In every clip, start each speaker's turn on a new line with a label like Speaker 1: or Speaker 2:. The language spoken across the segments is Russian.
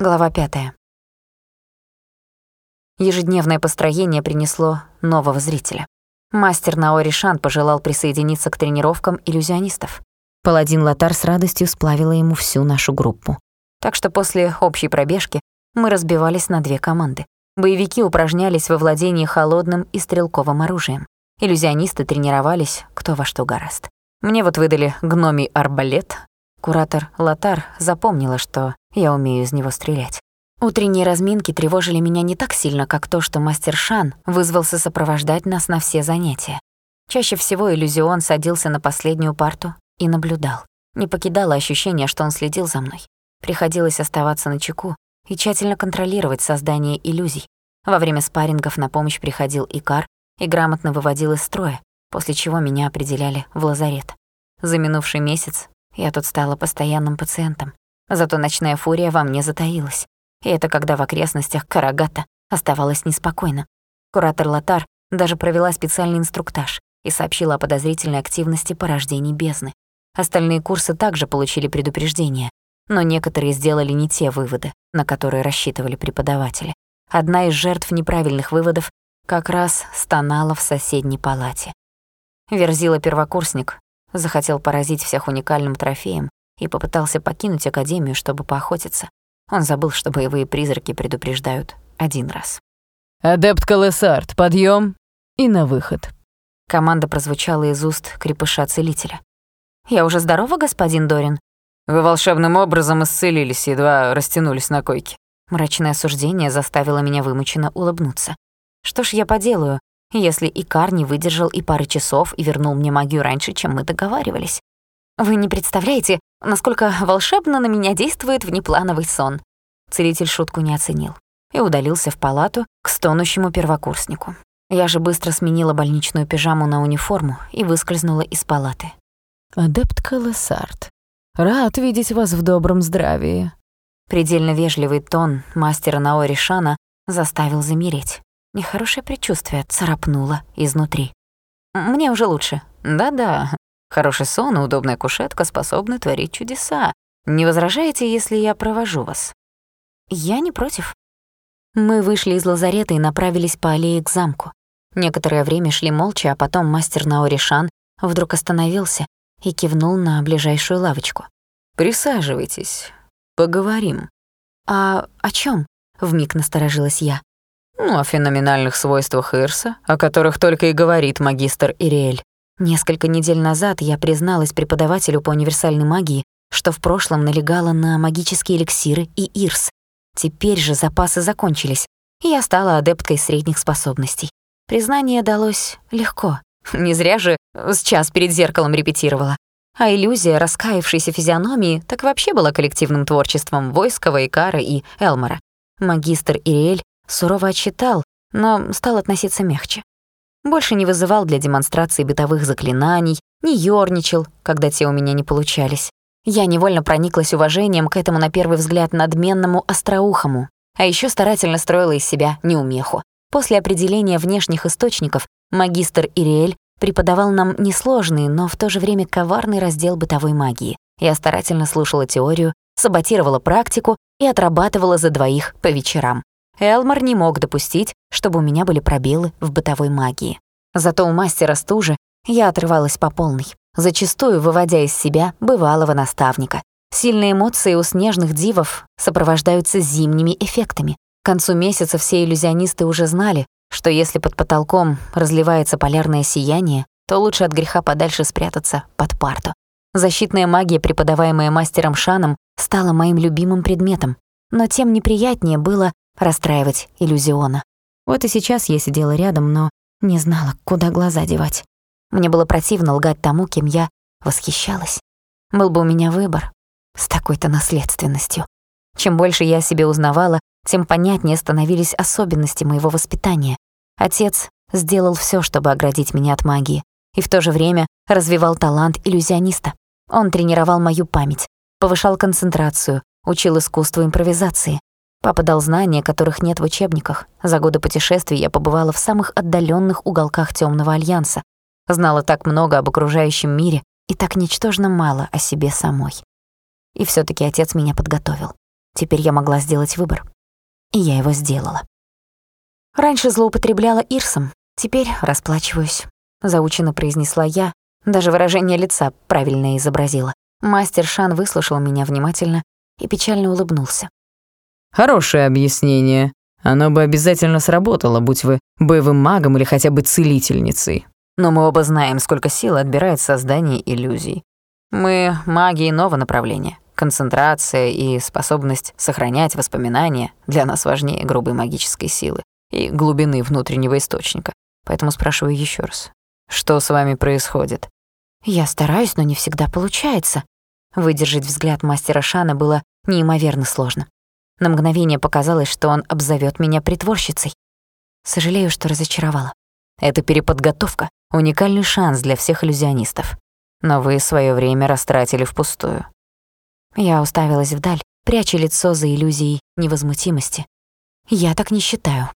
Speaker 1: Глава пятая. Ежедневное построение принесло нового зрителя. Мастер Наори Шан пожелал присоединиться к тренировкам иллюзионистов. Паладин Латар с радостью сплавила ему всю нашу группу. Так что после общей пробежки мы разбивались на две команды. Боевики упражнялись во владении холодным и стрелковым оружием. Иллюзионисты тренировались кто во что гораст. Мне вот выдали гномий арбалет, Куратор Латар запомнила, что я умею из него стрелять. Утренние разминки тревожили меня не так сильно, как то, что мастер Шан вызвался сопровождать нас на все занятия. Чаще всего иллюзион садился на последнюю парту и наблюдал. Не покидало ощущение, что он следил за мной. Приходилось оставаться на чеку и тщательно контролировать создание иллюзий. Во время спаррингов на помощь приходил Икар и грамотно выводил из строя, после чего меня определяли в лазарет. За минувший месяц я тут стала постоянным пациентом. Зато ночная фурия во мне затаилась. И это когда в окрестностях Карагата оставалось неспокойно. Куратор Латар даже провела специальный инструктаж и сообщила о подозрительной активности порождений бездны. Остальные курсы также получили предупреждение, но некоторые сделали не те выводы, на которые рассчитывали преподаватели. Одна из жертв неправильных выводов как раз стонала в соседней палате. Верзила первокурсник захотел поразить всех уникальным трофеем и попытался покинуть Академию, чтобы поохотиться. Он забыл, что боевые призраки предупреждают один раз.
Speaker 2: «Адепт Колесард, подъем и на выход».
Speaker 1: Команда прозвучала из уст крепыша-целителя. «Я уже здорова, господин Дорин?»
Speaker 3: «Вы волшебным образом исцелились, едва растянулись на койке».
Speaker 1: Мрачное осуждение заставило меня вымученно улыбнуться. Что ж я поделаю, если Икар не выдержал и пары часов и вернул мне магию раньше, чем мы договаривались. Вы не представляете, насколько волшебно на меня действует внеплановый сон. Целитель шутку не оценил и удалился в палату к стонущему первокурснику. Я же быстро сменила больничную пижаму на униформу и выскользнула из палаты.
Speaker 2: «Адепт Колоссард, рад видеть вас в добром здравии».
Speaker 1: Предельно вежливый тон мастера Наори Шана заставил замереть. Нехорошее предчувствие царапнуло изнутри. «Мне уже лучше. Да-да, хороший сон и удобная кушетка способны творить чудеса. Не возражаете, если я провожу вас?» «Я не против». Мы вышли из лазарета и направились по аллее к замку. Некоторое время шли молча, а потом мастер Наоришан вдруг остановился и кивнул на ближайшую лавочку.
Speaker 3: «Присаживайтесь, поговорим».
Speaker 1: «А о чём?» — вмиг насторожилась я.
Speaker 3: Ну, о феноменальных свойствах Ирса, о которых только и говорит магистр Ириэль.
Speaker 1: Несколько недель назад я призналась преподавателю по универсальной магии, что в прошлом налегала на магические эликсиры и Ирс. Теперь же запасы закончились, и я стала адепткой средних способностей. Признание далось легко. Не зря же с час перед зеркалом репетировала. А иллюзия раскаявшейся физиономии так вообще была коллективным творчеством Войского, Икара и Элмора. Магистр Ириэль сурово отчитал, но стал относиться мягче. Больше не вызывал для демонстрации бытовых заклинаний, не ёрничал, когда те у меня не получались. Я невольно прониклась уважением к этому на первый взгляд надменному остроухому, а еще старательно строила из себя неумеху. После определения внешних источников магистр Ириэль преподавал нам несложный, но в то же время коварный раздел бытовой магии. Я старательно слушала теорию, саботировала практику и отрабатывала за двоих по вечерам. Элмар не мог допустить, чтобы у меня были пробелы в бытовой магии. Зато у мастера стужи я отрывалась по полной, зачастую выводя из себя бывалого наставника. Сильные эмоции у снежных дивов сопровождаются зимними эффектами. К концу месяца все иллюзионисты уже знали, что если под потолком разливается полярное сияние, то лучше от греха подальше спрятаться под парту. Защитная магия, преподаваемая мастером Шаном, стала моим любимым предметом, но тем неприятнее было расстраивать иллюзиона. Вот и сейчас я сидела рядом, но не знала, куда глаза девать. Мне было противно лгать тому, кем я восхищалась. Был бы у меня выбор с такой-то наследственностью. Чем больше я о себе узнавала, тем понятнее становились особенности моего воспитания. Отец сделал всё, чтобы оградить меня от магии, и в то же время развивал талант иллюзиониста. Он тренировал мою память, повышал концентрацию, учил искусству импровизации, Папа дал знания, которых нет в учебниках. За годы путешествий я побывала в самых отдаленных уголках Темного альянса. Знала так много об окружающем мире и так ничтожно мало о себе самой. И все таки отец меня подготовил. Теперь я могла сделать выбор. И я его сделала. Раньше злоупотребляла Ирсом, теперь расплачиваюсь. Заучено произнесла я, даже выражение лица правильно изобразила. Мастер Шан выслушал меня внимательно и печально улыбнулся.
Speaker 3: Хорошее объяснение. Оно бы обязательно сработало, будь вы боевым магом или хотя бы целительницей. Но мы оба знаем, сколько сил отбирает создание иллюзий. Мы маги иного направления. Концентрация и способность сохранять воспоминания для нас важнее грубой магической силы и глубины внутреннего источника. Поэтому спрашиваю еще раз. Что с вами происходит?
Speaker 1: Я стараюсь, но не всегда получается. Выдержать взгляд мастера Шана было неимоверно сложно. На мгновение показалось, что он обзовет меня притворщицей. Сожалею, что разочаровала.
Speaker 3: Это переподготовка, уникальный шанс для всех иллюзионистов. Но вы свое время растратили впустую.
Speaker 1: Я уставилась вдаль, пряча лицо за иллюзией невозмутимости. Я так не считаю.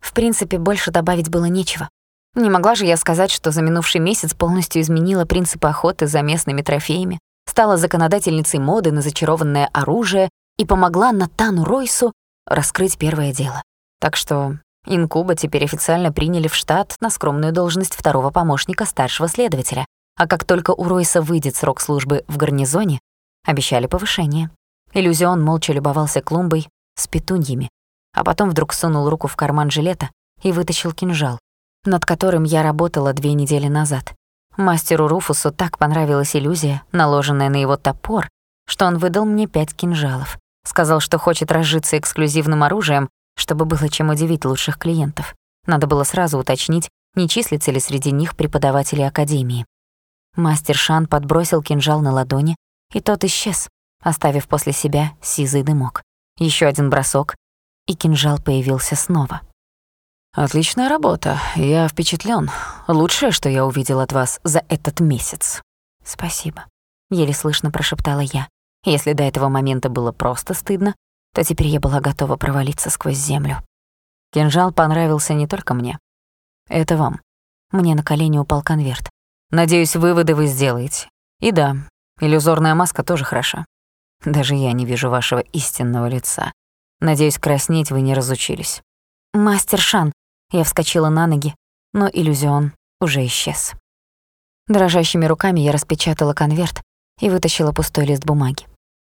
Speaker 1: В принципе, больше добавить было нечего. Не могла же я сказать, что за минувший месяц полностью изменила принципы охоты за местными трофеями, стала законодательницей моды на зачарованное оружие и помогла Натану Ройсу раскрыть первое дело. Так что Инкуба теперь официально приняли в штат на скромную должность второго помощника старшего следователя, а как только у Ройса выйдет срок службы в гарнизоне, обещали повышение. Иллюзион молча любовался клумбой с петуньями, а потом вдруг сунул руку в карман жилета и вытащил кинжал, над которым я работала две недели назад. Мастеру Руфусу так понравилась иллюзия, наложенная на его топор, что он выдал мне пять кинжалов. Сказал, что хочет разжиться эксклюзивным оружием, чтобы было чем удивить лучших клиентов. Надо было сразу уточнить, не числится ли среди них преподаватели Академии. Мастер Шан подбросил кинжал на ладони, и тот исчез, оставив после себя сизый дымок. Еще один бросок, и кинжал появился снова.
Speaker 3: «Отличная работа, я впечатлен. Лучшее, что я увидел от вас за этот месяц».
Speaker 1: «Спасибо», — еле слышно прошептала я. Если до этого момента было просто стыдно, то теперь я была готова провалиться сквозь землю.
Speaker 3: Кинжал понравился не только мне. Это вам.
Speaker 1: Мне на колени упал конверт.
Speaker 3: Надеюсь, выводы вы сделаете. И да, иллюзорная маска тоже хороша. Даже я не вижу вашего истинного лица. Надеюсь, краснеть вы не разучились.
Speaker 1: «Мастер Шан», я вскочила на ноги, но иллюзион уже исчез. Дрожащими руками я распечатала конверт и вытащила пустой лист бумаги.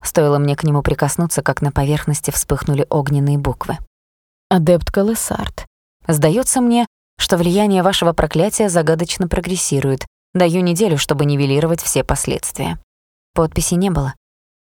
Speaker 1: Стоило мне к нему прикоснуться, как на поверхности вспыхнули огненные буквы.
Speaker 2: «Адепт Калесарт,
Speaker 1: сдается мне, что влияние вашего проклятия загадочно прогрессирует. Даю неделю, чтобы нивелировать все последствия». Подписи не было.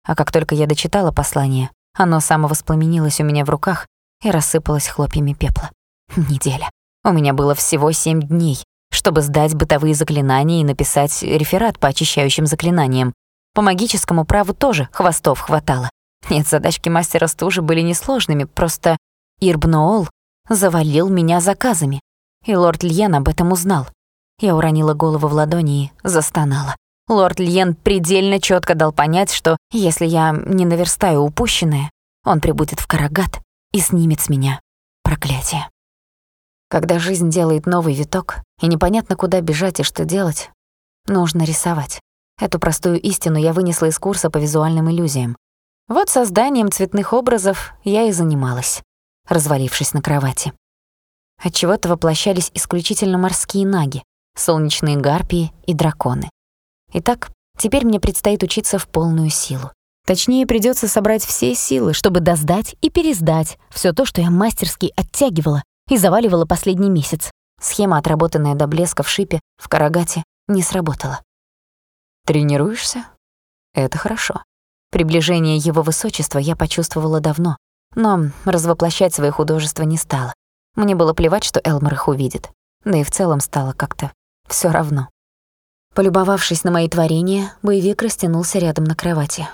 Speaker 1: А как только я дочитала послание, оно самовоспламенилось у меня в руках и рассыпалось хлопьями пепла. Неделя. У меня было всего семь дней, чтобы сдать бытовые заклинания и написать реферат по очищающим заклинаниям. По магическому праву тоже хвостов хватало. Нет, задачки мастера стужи были несложными, просто Ирбноол завалил меня заказами. И лорд Льен об этом узнал. Я уронила голову в ладони и застонала. Лорд Льен предельно четко дал понять, что если я не наверстаю упущенное, он прибудет в Карагат и снимет с меня проклятие. Когда жизнь делает новый виток, и непонятно, куда бежать и что делать, нужно рисовать. Эту простую истину я вынесла из курса по визуальным иллюзиям. Вот созданием цветных образов я и занималась, развалившись на кровати. Отчего-то воплощались исключительно морские наги, солнечные гарпии и драконы. Итак, теперь мне предстоит учиться в полную силу. Точнее, придется собрать все силы, чтобы доздать и пересдать все то, что я мастерски оттягивала и заваливала последний месяц. Схема, отработанная до блеска в шипе, в карагате, не сработала.
Speaker 3: «Тренируешься? Это хорошо».
Speaker 1: Приближение его высочества я почувствовала давно, но развоплощать свои художества не стала. Мне было плевать, что Элмор их увидит. Да и в целом стало как-то все равно. Полюбовавшись на мои творения, боевик растянулся рядом на кровати.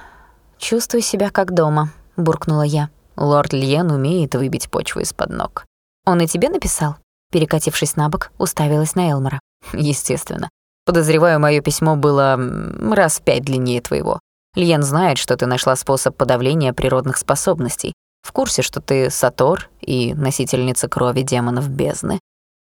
Speaker 1: «Чувствую себя как дома», — буркнула я.
Speaker 3: «Лорд Льен умеет выбить почву из-под ног».
Speaker 1: «Он и тебе написал?» Перекатившись на бок, уставилась на Элмора.
Speaker 3: «Естественно. Подозреваю, мое письмо было раз пять длиннее твоего. Льен знает, что ты нашла способ подавления природных способностей. В курсе, что ты Сатор и носительница крови демонов бездны.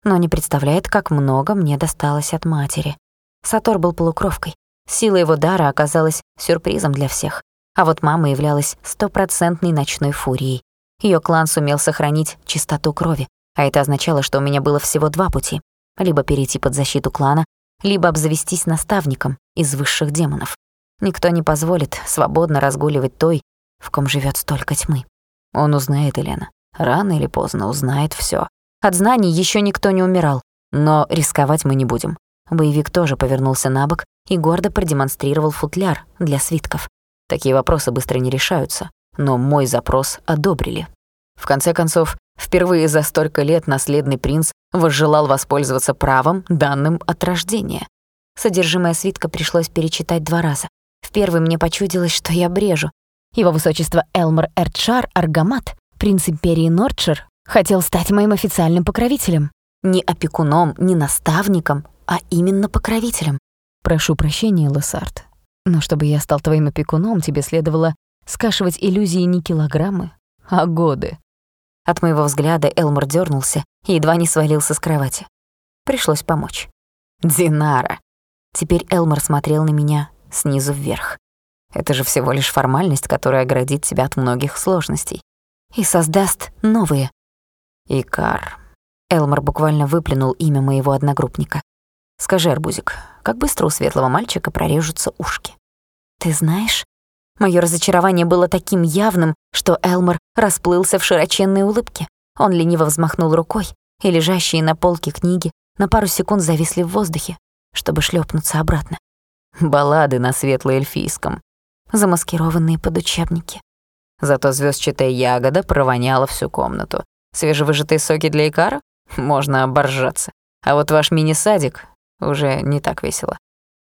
Speaker 1: Но не представляет, как много мне досталось от матери. Сатор был полукровкой. Сила его дара оказалась сюрпризом для всех. А вот мама являлась стопроцентной ночной фурией. Ее клан сумел сохранить чистоту крови, а это означало, что у меня было всего два пути. Либо перейти под защиту клана, либо обзавестись наставником из высших демонов. Никто не позволит свободно разгуливать той, в ком живет столько тьмы. Он узнает Елена. Рано или поздно узнает все. От знаний еще никто не умирал, но рисковать мы не будем. Боевик тоже повернулся на бок и гордо продемонстрировал футляр для свитков. Такие вопросы быстро не решаются, но мой запрос одобрили. В конце концов, впервые за столько лет наследный принц возжелал воспользоваться правом, данным от рождения. Содержимое свитка пришлось перечитать два раза. В первый мне почудилось, что я брежу. Его высочество Элмор Эртшар Аргамат, принц империи Нордшир, хотел стать моим официальным покровителем. Не опекуном, не наставником, а именно покровителем.
Speaker 2: Прошу прощения, Лессард, но чтобы я стал твоим опекуном, тебе следовало скашивать иллюзии не килограммы, а годы.
Speaker 1: От моего взгляда Элмор дернулся и едва не свалился с кровати. Пришлось помочь. Динара. Теперь Элмор смотрел на меня снизу вверх. Это же всего лишь формальность, которая оградит тебя от многих сложностей. И создаст новые. Икар. Элмор буквально выплюнул имя моего одногруппника. Скажи, Арбузик, как быстро у светлого мальчика прорежутся ушки? Ты знаешь, Моё разочарование было таким явным, что Элмор расплылся в широченной улыбке. Он лениво взмахнул рукой, и лежащие на полке книги на пару секунд зависли в воздухе, чтобы шлепнуться обратно. Баллады на светло-эльфийском, замаскированные под учебники. Зато звездчатая ягода провоняла всю комнату. Свежевыжатые соки для икара? Можно оборжаться. А вот ваш мини-садик уже не так весело.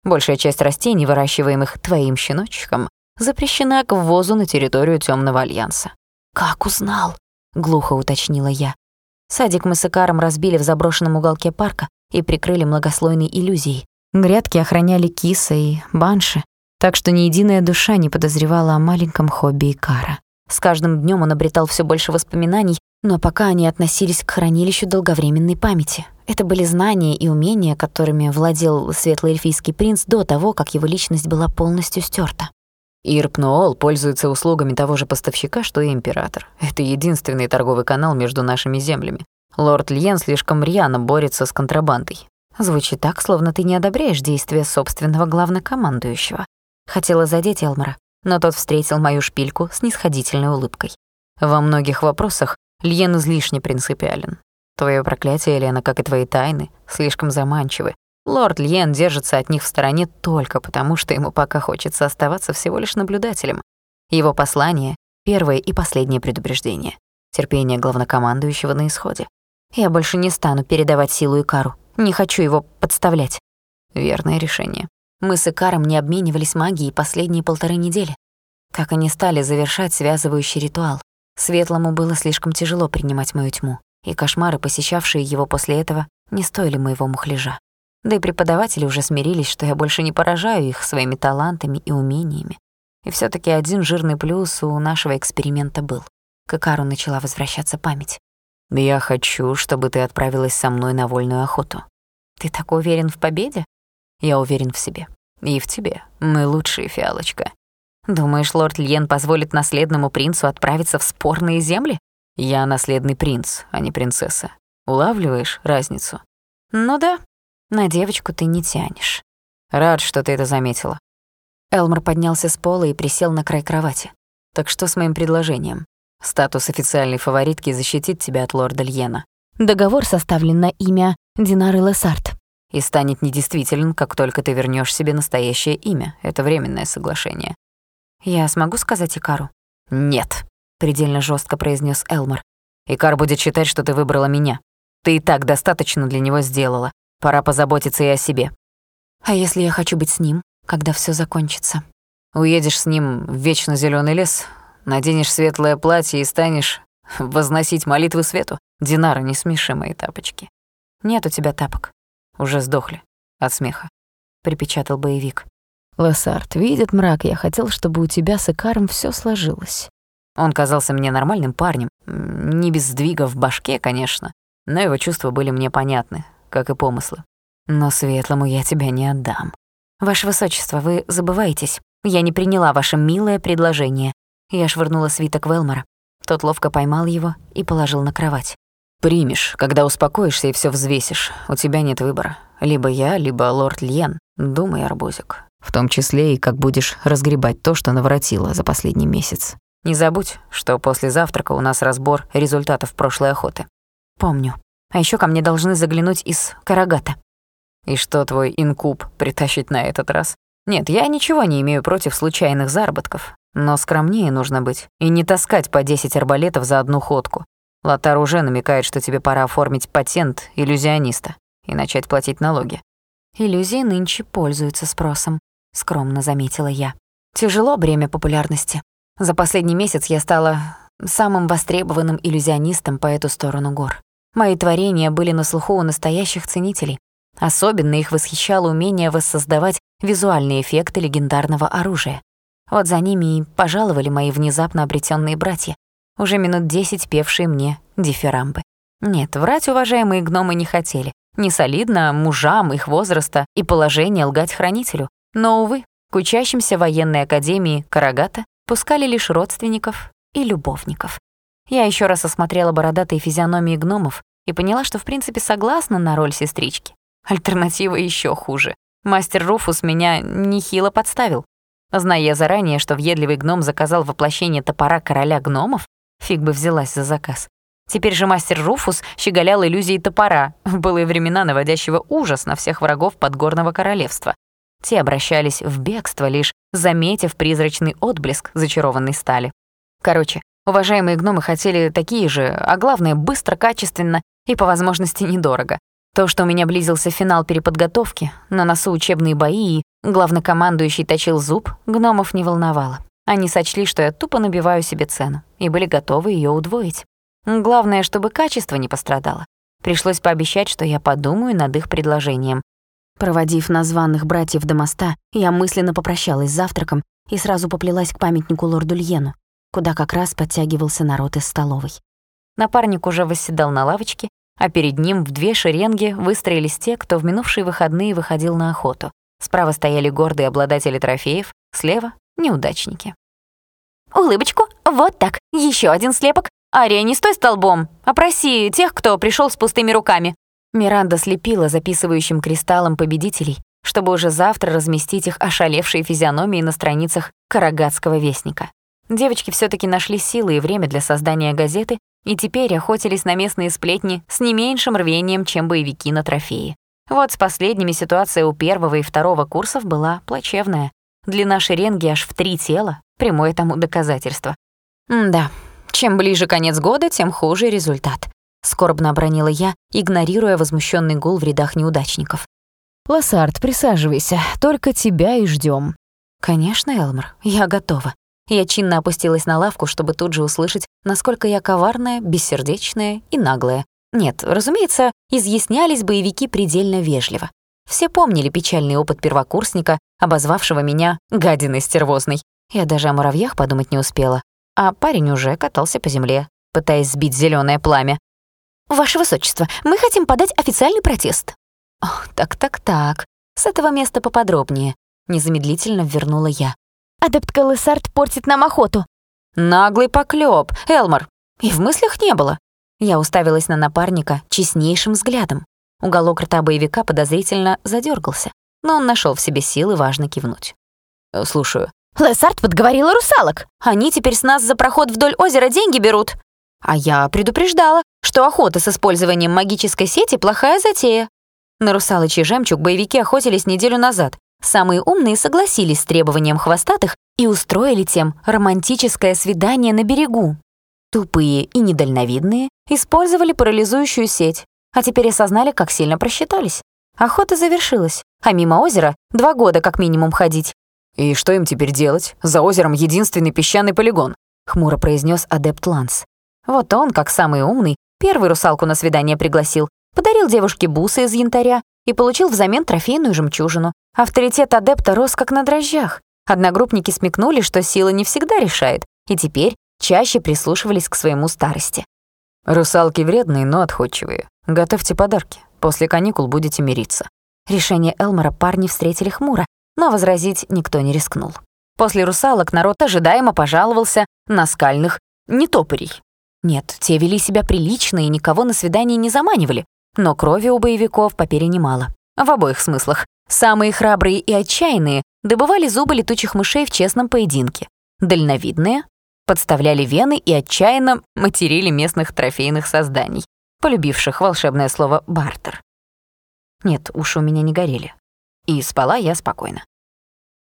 Speaker 1: Большая часть растений, выращиваемых твоим щеночком, запрещена к ввозу на территорию Темного Альянса. «Как узнал?» — глухо уточнила я. Садик мы с Икаром разбили в заброшенном уголке парка и прикрыли многослойной иллюзией. Грядки охраняли киса и банши, так что ни единая душа не подозревала о маленьком хобби Икара. С каждым днем он обретал все больше воспоминаний, но пока они относились к хранилищу долговременной памяти. Это были знания и умения, которыми владел светлоэльфийский принц до того, как его личность была полностью стерта. Ирпноол пользуется услугами того же поставщика, что и Император. Это единственный торговый канал между нашими землями. Лорд Льен слишком рьяно борется с контрабандой. Звучит так, словно ты не одобряешь действия собственного главнокомандующего. Хотела задеть Элмора, но тот встретил мою шпильку с нисходительной улыбкой. Во многих вопросах Льен излишне принципиален. Твое проклятие, Елена, как и твои тайны, слишком заманчивы, Лорд Льен держится от них в стороне только потому, что ему пока хочется оставаться всего лишь наблюдателем. Его послание — первое и последнее предупреждение. Терпение главнокомандующего на исходе. Я больше не стану передавать силу Икару. Не хочу его подставлять. Верное решение. Мы с Икаром не обменивались магией последние полторы недели. Как они стали завершать связывающий ритуал. Светлому было слишком тяжело принимать мою тьму, и кошмары, посещавшие его после этого, не стоили моего мухляжа. Да и преподаватели уже смирились, что я больше не поражаю их своими талантами и умениями. И все таки один жирный плюс у нашего эксперимента был. К Икару начала возвращаться память. «Я хочу, чтобы ты отправилась со мной на вольную охоту». «Ты так уверен в победе?» «Я уверен в себе. И в тебе. Мы лучшие, фиалочка». «Думаешь, лорд Льен позволит наследному принцу отправиться в спорные земли?» «Я наследный принц, а не принцесса. Улавливаешь разницу?» «Ну да, на девочку ты не тянешь. Рад, что ты это заметила. Элмор поднялся с пола и присел на край кровати. Так что с моим предложением? Статус официальной фаворитки защитит тебя от лорда Льена. Договор составлен на имя Динары Лессард. И станет недействителен, как только ты вернешь себе настоящее имя. Это временное соглашение. Я смогу сказать Икару? Нет, предельно жестко произнес Элмор. Икар будет считать, что ты выбрала меня. Ты и так достаточно для него сделала. Пора позаботиться и о себе. А если я хочу быть с ним, когда все закончится? Уедешь с ним в вечно зеленый лес, наденешь светлое платье и станешь возносить молитвы свету? Динара, не смеши мои тапочки. Нет у тебя тапок. Уже сдохли от смеха. Припечатал боевик.
Speaker 2: Лассард, видит мрак, я хотел, чтобы у тебя с Икаром все сложилось.
Speaker 1: Он казался мне нормальным парнем, не без сдвига в башке, конечно, но его чувства были мне понятны, как и помыслы. Но светлому я тебя не отдам. Ваше Высочество, вы забываетесь. Я не приняла ваше милое предложение. Я швырнула свиток Велмора. Тот ловко поймал его и положил на кровать.
Speaker 3: «Примешь, когда успокоишься и все взвесишь. У тебя нет выбора. Либо я, либо лорд Льен. Думай, арбузик. В том числе и как будешь разгребать то, что наворотила за последний месяц. Не забудь, что после завтрака у нас разбор результатов прошлой охоты.
Speaker 1: Помню. А еще ко мне должны заглянуть из Карагата.
Speaker 3: И что твой инкуб притащить на этот раз? Нет, я ничего не имею против случайных заработков. Но скромнее нужно быть и не таскать по 10 арбалетов за одну ходку. Лотар уже намекает, что тебе пора оформить патент иллюзиониста и начать платить налоги.
Speaker 1: Иллюзии нынче пользуются спросом, скромно заметила я. Тяжело бремя популярности. За последний месяц я стала самым востребованным иллюзионистом по эту сторону гор. Мои творения были на слуху у настоящих ценителей. Особенно их восхищало умение воссоздавать визуальные эффекты легендарного оружия. Вот за ними и пожаловали мои внезапно обретенные братья, уже минут десять певшие мне дифирамбы. Нет, врать уважаемые гномы не хотели. Не солидно мужам их возраста и положения лгать хранителю. Но, увы, к учащимся военной академии Карагата пускали лишь родственников и любовников. Я еще раз осмотрела бородатые физиономии гномов и поняла, что в принципе согласна на роль сестрички. Альтернатива еще хуже. Мастер Руфус меня нехило подставил. Зная заранее, что въедливый гном заказал воплощение топора короля гномов, фиг бы взялась за заказ. Теперь же мастер Руфус щеголял иллюзией топора, в былые времена наводящего ужас на всех врагов подгорного королевства. Те обращались в бегство, лишь заметив призрачный отблеск зачарованной стали. Короче, уважаемые гномы хотели такие же, а главное, быстро, качественно и, по возможности, недорого. То, что у меня близился финал переподготовки, на носу учебные бои и главнокомандующий точил зуб, гномов не волновало. Они сочли, что я тупо набиваю себе цену, и были готовы ее удвоить. Главное, чтобы качество не пострадало. Пришлось пообещать, что я подумаю над их предложением. Проводив названных братьев до моста, я мысленно попрощалась с завтраком и сразу поплелась к памятнику лорду Льену, куда как раз подтягивался народ из столовой. Напарник уже восседал на лавочке, а перед ним в две шеренги выстроились те, кто в минувшие выходные выходил на охоту. Справа стояли гордые обладатели трофеев, слева — неудачники. «Улыбочку, вот так, еще один слепок, «Ария, не стой столбом, опроси тех, кто пришел с пустыми руками». Миранда слепила записывающим кристаллом победителей, чтобы уже завтра разместить их ошалевшие физиономии на страницах Карагатского вестника. Девочки все таки нашли силы и время для создания газеты и теперь охотились на местные сплетни с не меньшим рвением, чем боевики на трофеи. Вот с последними ситуация у первого и второго курсов была плачевная. Длина шеренги аж в три тела, прямое тому доказательство. М да, чем ближе конец года, тем хуже результат. Скорбно обронила я, игнорируя возмущенный гул в рядах неудачников.
Speaker 2: «Лассард, присаживайся, только тебя и ждем.
Speaker 1: «Конечно, Элмор, я готова». Я чинно опустилась на лавку, чтобы тут же услышать, насколько я коварная, бессердечная и наглая. Нет, разумеется, изъяснялись боевики предельно вежливо. Все помнили печальный опыт первокурсника, обозвавшего меня гадиной стервозной. Я даже о муравьях подумать не успела а парень уже катался по земле, пытаясь сбить зеленое пламя. «Ваше высочество, мы хотим подать официальный протест». «Так-так-так, с этого места поподробнее», — незамедлительно вернула я.
Speaker 2: «Адепт Калысард портит нам охоту».
Speaker 1: «Наглый поклёп, Элмор, и в мыслях не было». Я уставилась на напарника честнейшим взглядом. Уголок рта боевика подозрительно задергался, но он нашел в себе силы важно кивнуть. «Слушаю».
Speaker 2: Лессард подговорила русалок.
Speaker 1: Они теперь с нас за проход вдоль озера деньги берут. А я предупреждала, что охота с использованием магической сети — плохая затея. На русалочий жемчуг боевики охотились неделю назад. Самые умные согласились с требованием хвостатых и устроили тем романтическое свидание на берегу. Тупые и недальновидные использовали парализующую сеть, а теперь осознали, как сильно просчитались. Охота завершилась, а мимо озера два года как минимум ходить.
Speaker 3: «И что им теперь делать? За озером единственный песчаный полигон», —
Speaker 1: хмуро произнес адепт Ланс. Вот он, как самый умный, первый русалку на свидание пригласил, подарил девушке бусы из янтаря и получил взамен трофейную жемчужину. Авторитет адепта рос как на дрожжах. Одногруппники смекнули, что сила не всегда решает, и теперь чаще прислушивались к своему старости.
Speaker 3: «Русалки вредные, но отходчивые. Готовьте подарки. После каникул будете мириться».
Speaker 1: Решение Элмора парни встретили хмуро, но возразить никто не рискнул. После русалок народ ожидаемо пожаловался на скальных нетопырей. Нет, те вели себя прилично и никого на свидание не заманивали, но крови у боевиков по немало. В обоих смыслах. Самые храбрые и отчаянные добывали зубы летучих мышей в честном поединке. Дальновидные подставляли вены и отчаянно материли местных трофейных созданий, полюбивших волшебное слово «бартер». Нет, уши у меня не горели. И спала я спокойно.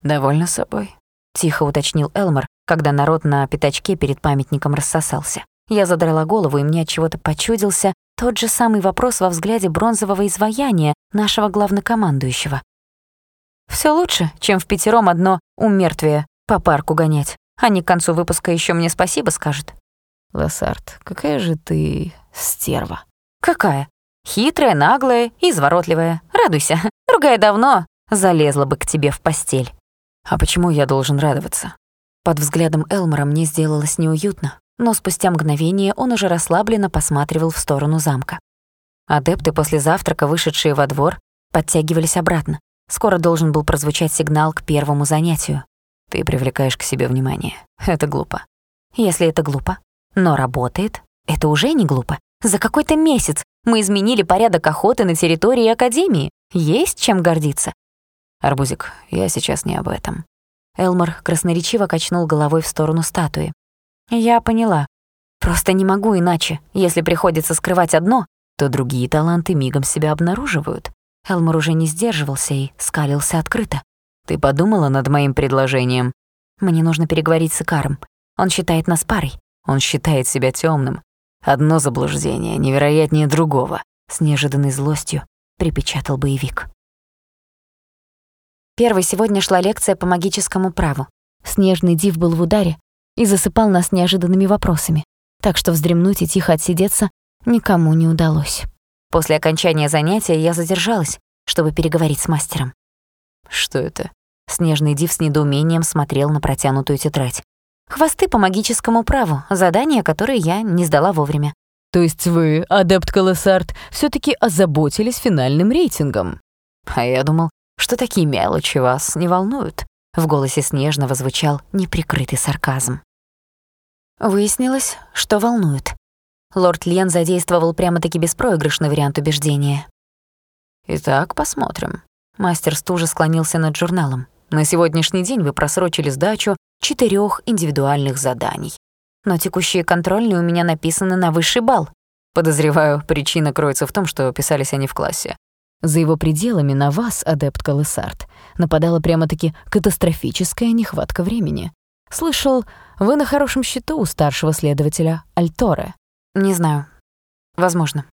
Speaker 3: «Довольна собой?»
Speaker 1: — тихо уточнил Элмор, когда народ на пятачке перед памятником рассосался. Я задрала голову, и мне от чего-то почудился тот же самый вопрос во взгляде бронзового изваяния нашего главнокомандующего. Все лучше, чем в пятером одно умертвие по парку гонять. Они к концу выпуска еще мне спасибо скажут.
Speaker 2: Лассард, какая же ты стерва.
Speaker 1: Какая? Хитрая, наглая изворотливая. Радуйся. Другая давно залезла бы к тебе в постель.
Speaker 3: А почему я должен радоваться?
Speaker 1: Под взглядом Элмора мне сделалось неуютно но спустя мгновение он уже расслабленно посматривал в сторону замка. Адепты после завтрака, вышедшие во двор, подтягивались обратно. Скоро должен был прозвучать сигнал к первому занятию.
Speaker 3: Ты привлекаешь к себе внимание. Это глупо.
Speaker 1: Если это глупо, но работает, это уже не глупо. За какой-то месяц мы изменили порядок охоты на территории Академии. Есть чем гордиться.
Speaker 3: Арбузик, я сейчас не об этом.
Speaker 1: Элмор красноречиво качнул головой в сторону статуи. Я поняла. Просто не могу иначе. Если приходится скрывать одно, то другие таланты мигом себя обнаруживают. Элмор уже не сдерживался и скалился открыто.
Speaker 3: «Ты подумала над моим предложением?»
Speaker 1: «Мне нужно переговорить с Икаром. Он считает нас парой».
Speaker 3: «Он считает себя темным. Одно заблуждение невероятнее другого», —
Speaker 1: с неожиданной злостью припечатал боевик. Первой сегодня шла лекция по магическому праву. Снежный див был в ударе, и засыпал нас неожиданными вопросами, так что вздремнуть и тихо отсидеться никому не удалось. После окончания занятия я задержалась, чтобы переговорить с мастером.
Speaker 3: «Что это?»
Speaker 1: Снежный Див с недоумением смотрел на протянутую тетрадь. «Хвосты по магическому праву, задание, которое я не сдала вовремя».
Speaker 2: «То есть вы, адепт Колоссарт, все таки озаботились финальным рейтингом?»
Speaker 3: «А я думал, что такие мелочи вас не волнуют».
Speaker 1: В голосе Снежного звучал неприкрытый сарказм. Выяснилось, что волнует. Лорд Лен задействовал прямо-таки беспроигрышный вариант убеждения.
Speaker 3: «Итак, посмотрим».
Speaker 1: Мастер стужа склонился над журналом. «На сегодняшний день вы просрочили сдачу четырех индивидуальных заданий. Но текущие контрольные у меня написаны на высший балл.
Speaker 3: Подозреваю, причина кроется в том, что писались они в классе.
Speaker 2: За его пределами на вас, адепт Калысарт, нападала прямо-таки катастрофическая нехватка времени. Слышал, вы на хорошем счету у старшего следователя Альторе.
Speaker 1: Не знаю. Возможно.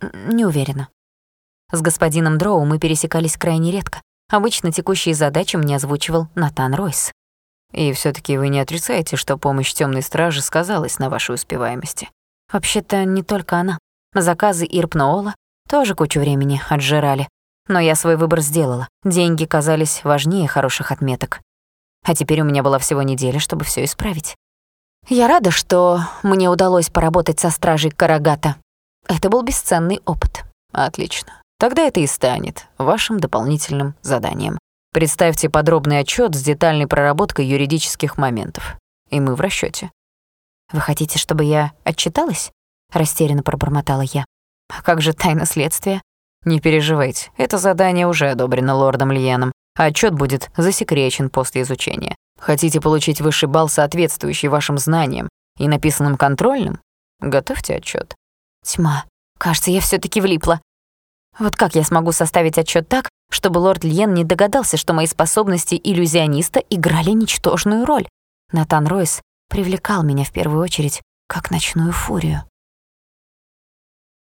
Speaker 1: Не уверена. С господином Дроу мы пересекались крайне редко. Обычно текущие задачи мне озвучивал Натан Ройс.
Speaker 3: И все таки вы не отрицаете, что помощь темной стражи сказалась на вашей успеваемости?
Speaker 1: Вообще-то не только она. Заказы Ирпноола тоже кучу времени отжирали. Но я свой выбор сделала. Деньги казались важнее хороших отметок. А теперь у меня была всего неделя, чтобы все исправить. Я рада, что мне удалось поработать со стражей Карагата. Это был бесценный опыт.
Speaker 3: Отлично. Тогда это и станет вашим дополнительным заданием. Представьте подробный отчет с детальной проработкой юридических моментов. И мы в расчете.
Speaker 1: «Вы хотите, чтобы я отчиталась?» — растерянно пробормотала я. «А как же тайна следствия?»
Speaker 3: «Не переживайте, это задание уже одобрено лордом Льеном. Отчет будет засекречен после изучения. Хотите получить высший балл, соответствующий вашим знаниям и написанным контрольным? Готовьте отчет.
Speaker 1: Тьма. Кажется, я все таки влипла. Вот как я смогу составить отчет так, чтобы лорд Льен не догадался, что мои способности иллюзиониста играли ничтожную роль? Натан Ройс привлекал меня в первую очередь как ночную фурию.